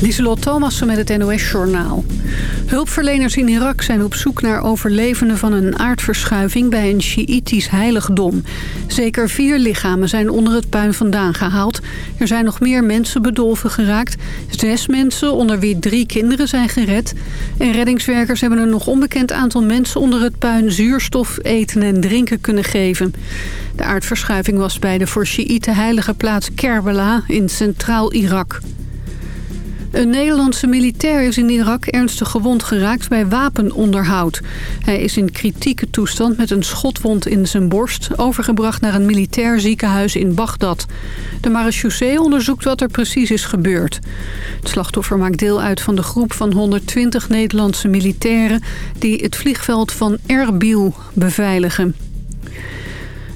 Lieselot Thomassen met het NOS-journaal. Hulpverleners in Irak zijn op zoek naar overlevenden van een aardverschuiving bij een Sjiïtisch heiligdom. Zeker vier lichamen zijn onder het puin vandaan gehaald. Er zijn nog meer mensen bedolven geraakt. Zes mensen, onder wie drie kinderen, zijn gered. En reddingswerkers hebben een nog onbekend aantal mensen onder het puin zuurstof, eten en drinken kunnen geven. De aardverschuiving was bij de voor Sjiïten heilige plaats Kerbala in centraal Irak. Een Nederlandse militair is in Irak ernstig gewond geraakt bij wapenonderhoud. Hij is in kritieke toestand met een schotwond in zijn borst... overgebracht naar een militair ziekenhuis in Bagdad. De marechaussee onderzoekt wat er precies is gebeurd. Het slachtoffer maakt deel uit van de groep van 120 Nederlandse militairen... die het vliegveld van Erbil beveiligen.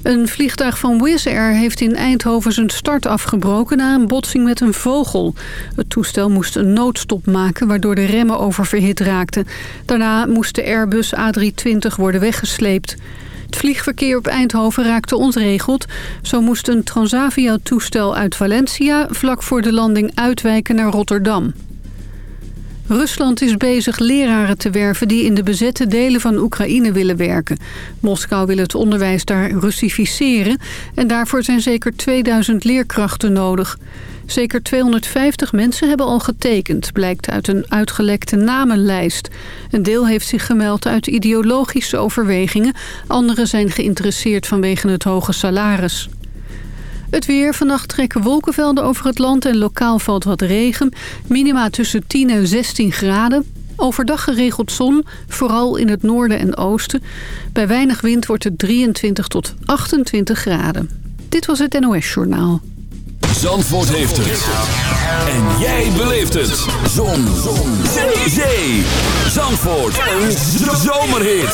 Een vliegtuig van Wizz Air heeft in Eindhoven zijn start afgebroken na een botsing met een vogel. Het toestel moest een noodstop maken waardoor de remmen oververhit raakten. Daarna moest de Airbus A320 worden weggesleept. Het vliegverkeer op Eindhoven raakte ontregeld. Zo moest een Transavia-toestel uit Valencia vlak voor de landing uitwijken naar Rotterdam. Rusland is bezig leraren te werven die in de bezette delen van Oekraïne willen werken. Moskou wil het onderwijs daar Russificeren en daarvoor zijn zeker 2000 leerkrachten nodig. Zeker 250 mensen hebben al getekend, blijkt uit een uitgelekte namenlijst. Een deel heeft zich gemeld uit ideologische overwegingen. Anderen zijn geïnteresseerd vanwege het hoge salaris. Het weer. Vannacht trekken wolkenvelden over het land en lokaal valt wat regen. Minima tussen 10 en 16 graden. Overdag geregeld zon, vooral in het noorden en oosten. Bij weinig wind wordt het 23 tot 28 graden. Dit was het NOS Journaal. Zandvoort heeft het. En jij beleeft het. Zon. zon. Zee. Zandvoort. Een zomerhit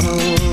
bottle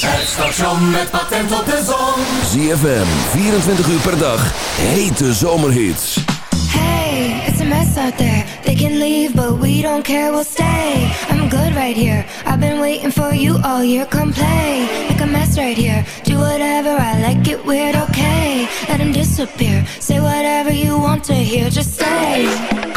Het station met patent op de zon. ZFM, 24 uur per dag. Hete zomerhits. Hey, it's a mess out there. They can leave, but we don't care, we'll stay. I'm good right here. I've been waiting for you all year. Come play, make a mess right here. Do whatever, I like it weird, okay. Let him disappear. Say whatever you want to hear, just stay.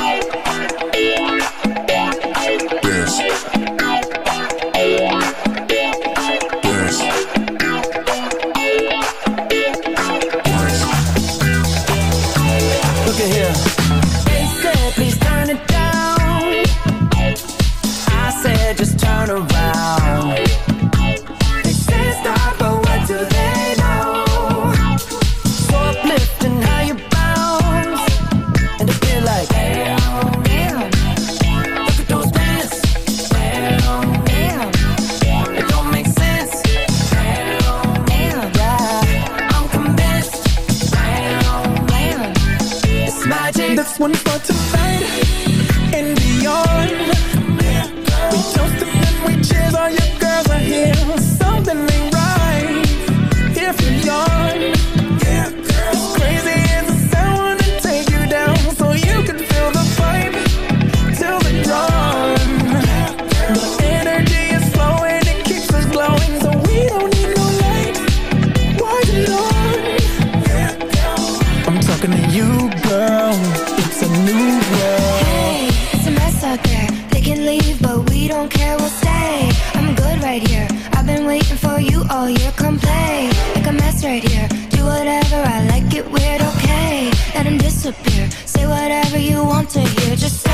disappear. Say whatever you want to hear. Just say.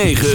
106.9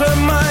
you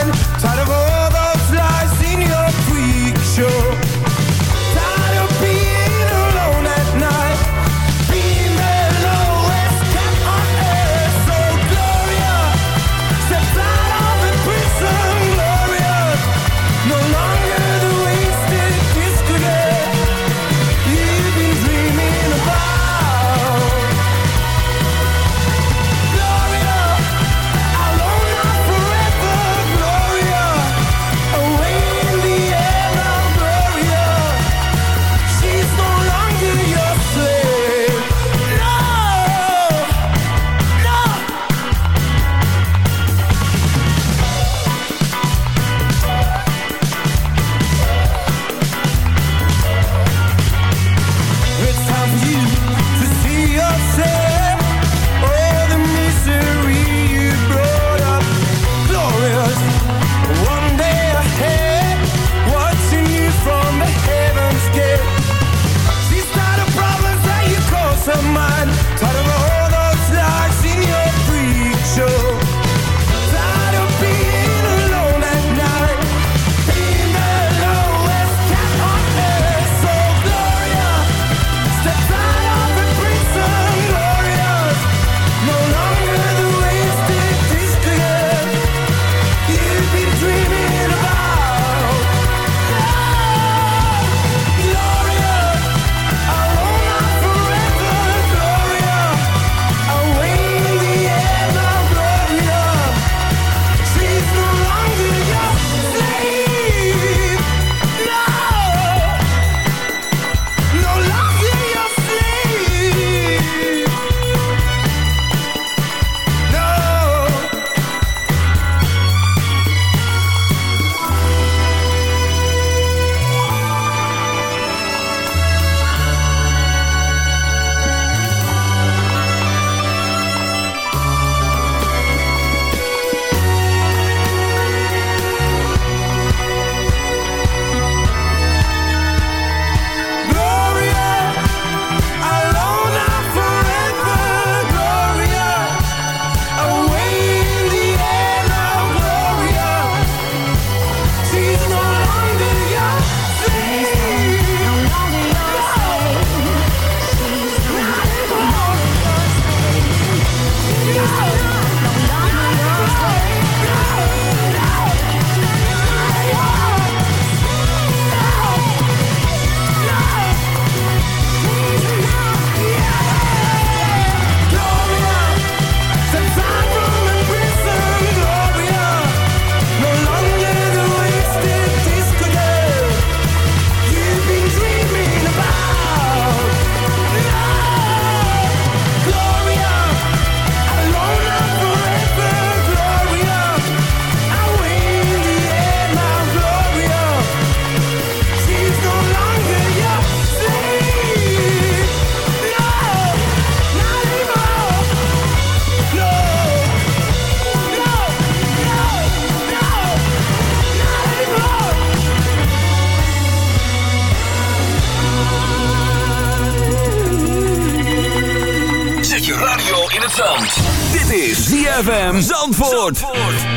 ZFM Zandvoort.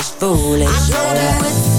is foolish. I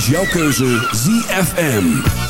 is jouw keuze ZFM.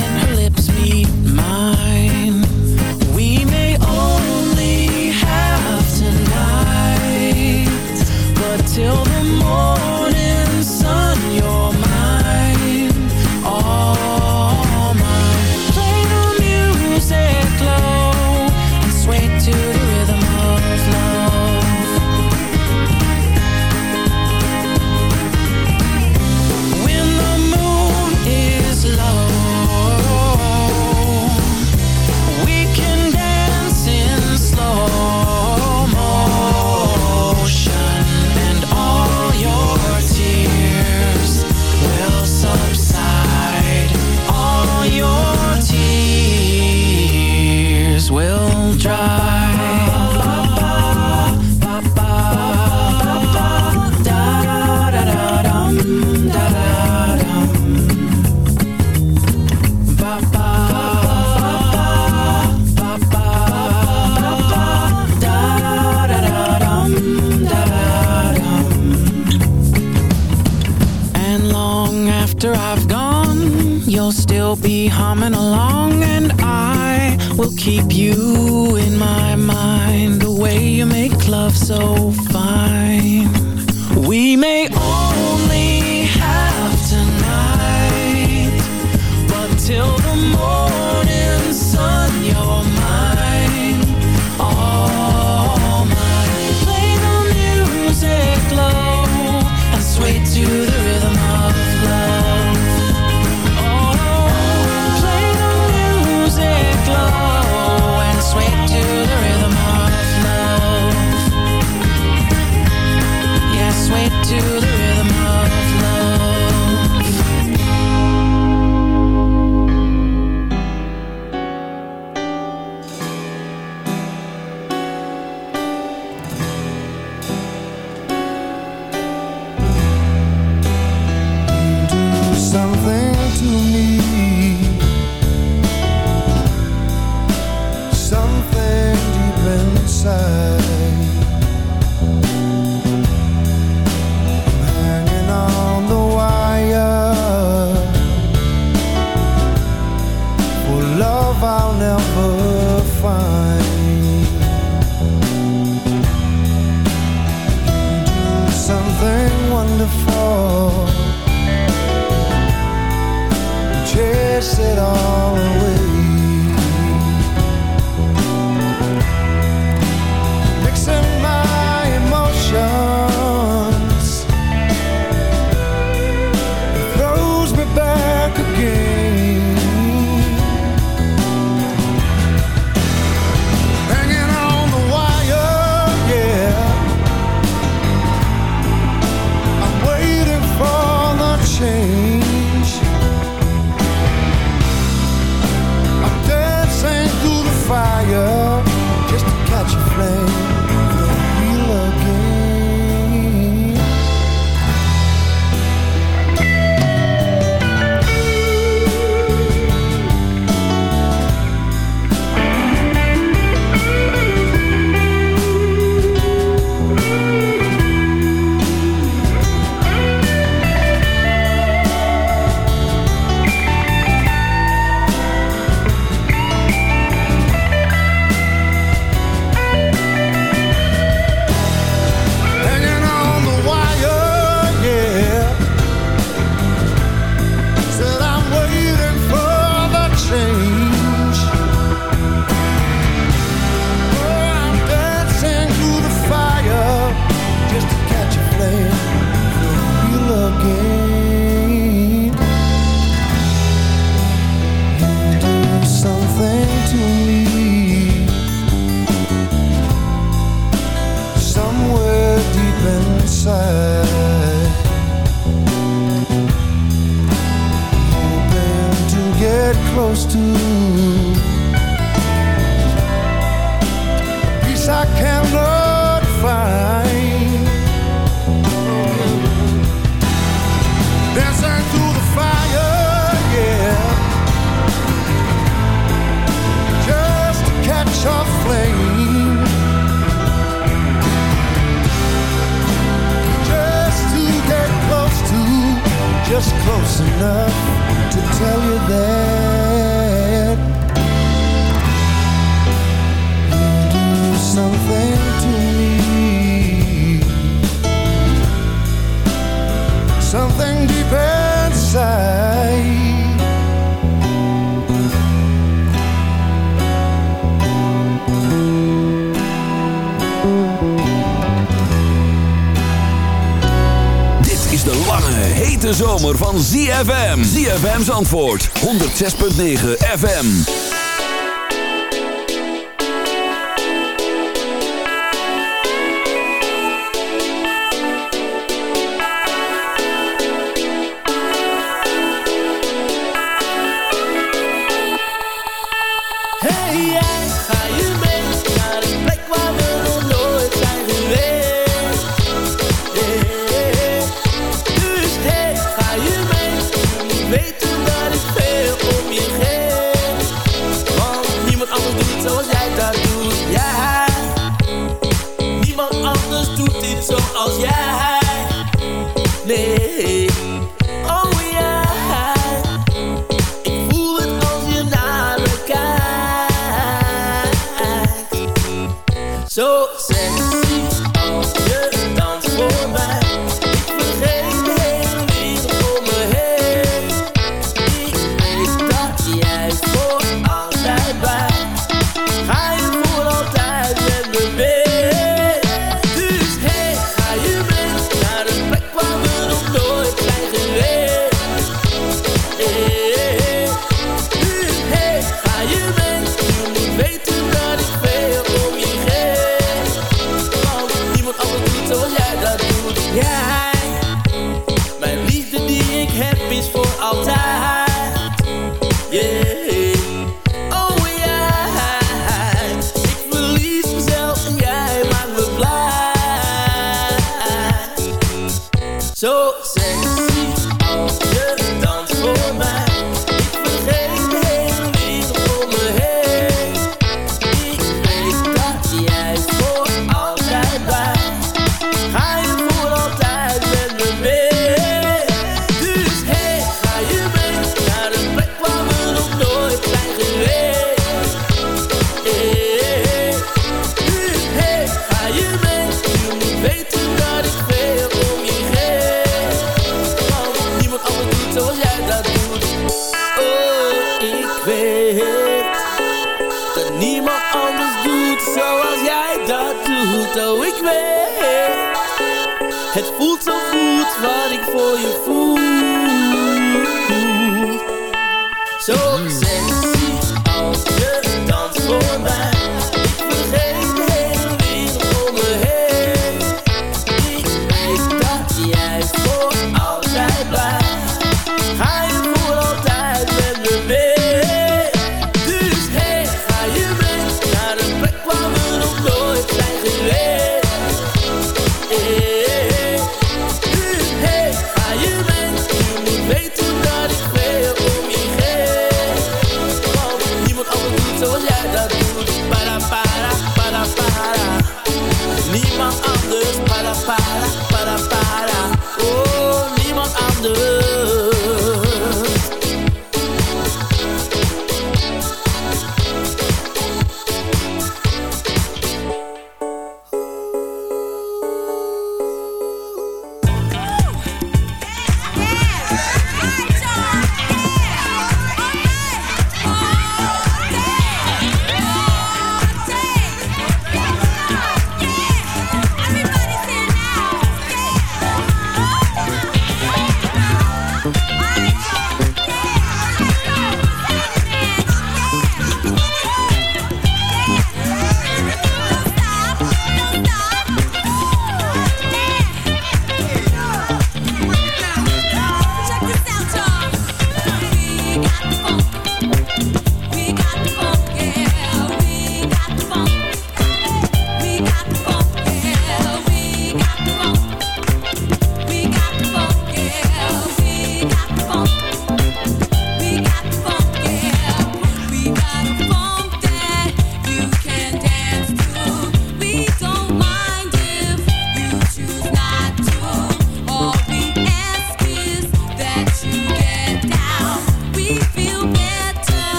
Antwoord. 106.9 FM.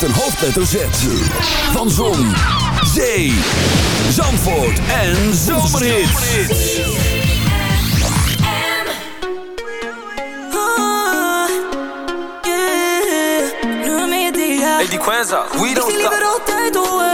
Met een hoofdletter Z. Van Zon, Zee, Zandvoort en Zomerhits. Hey, die Quenza, we don't stop.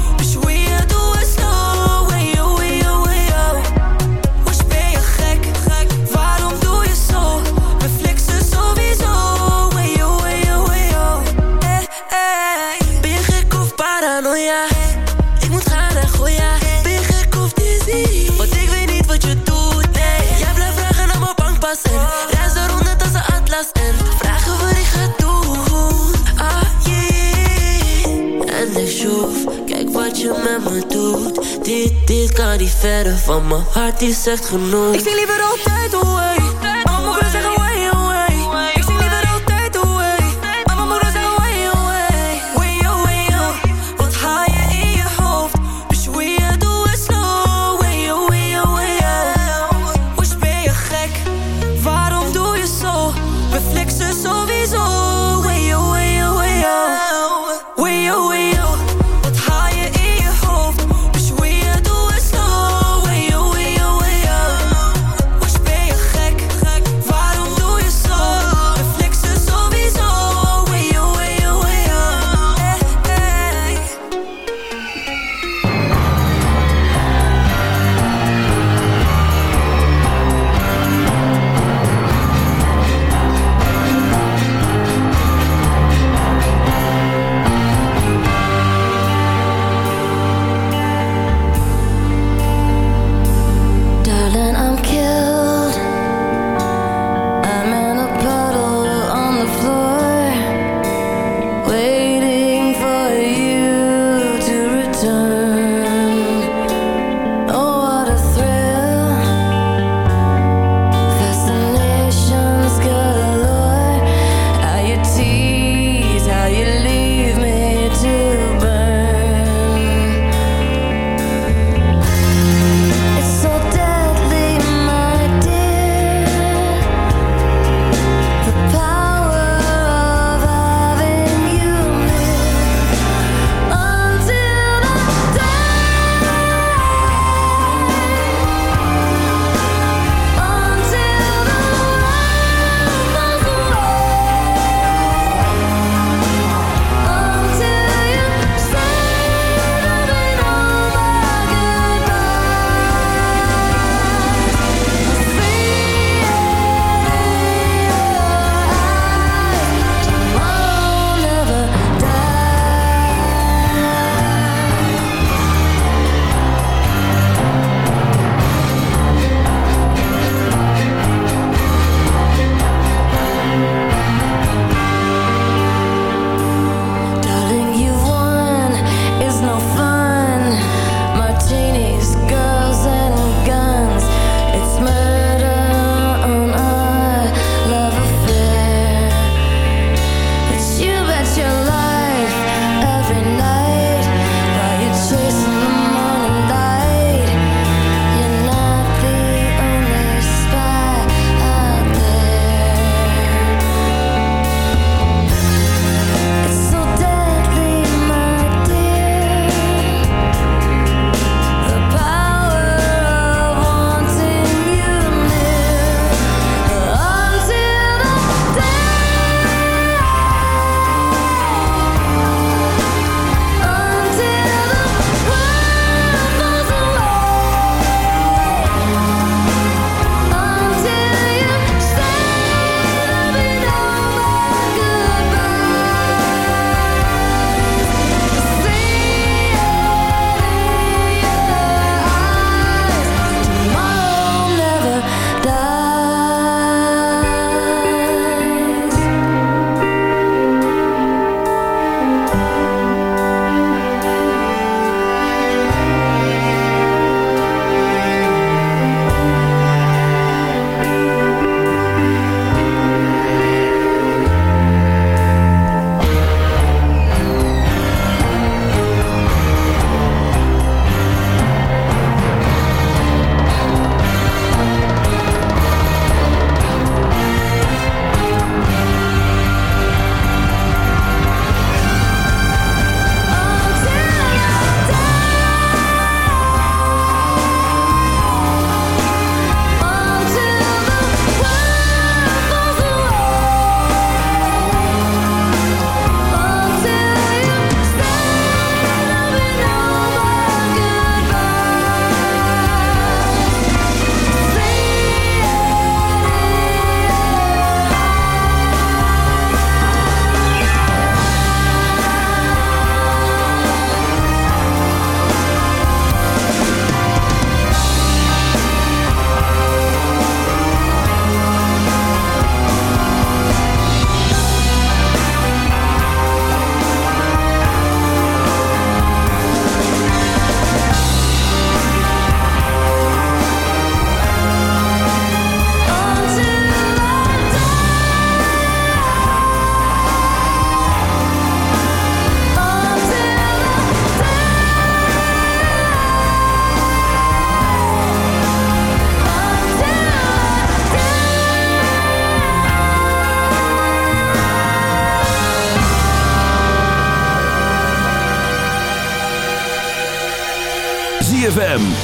Kan niet verder van mijn hart, is echt genoeg. Ik zie liever altijd away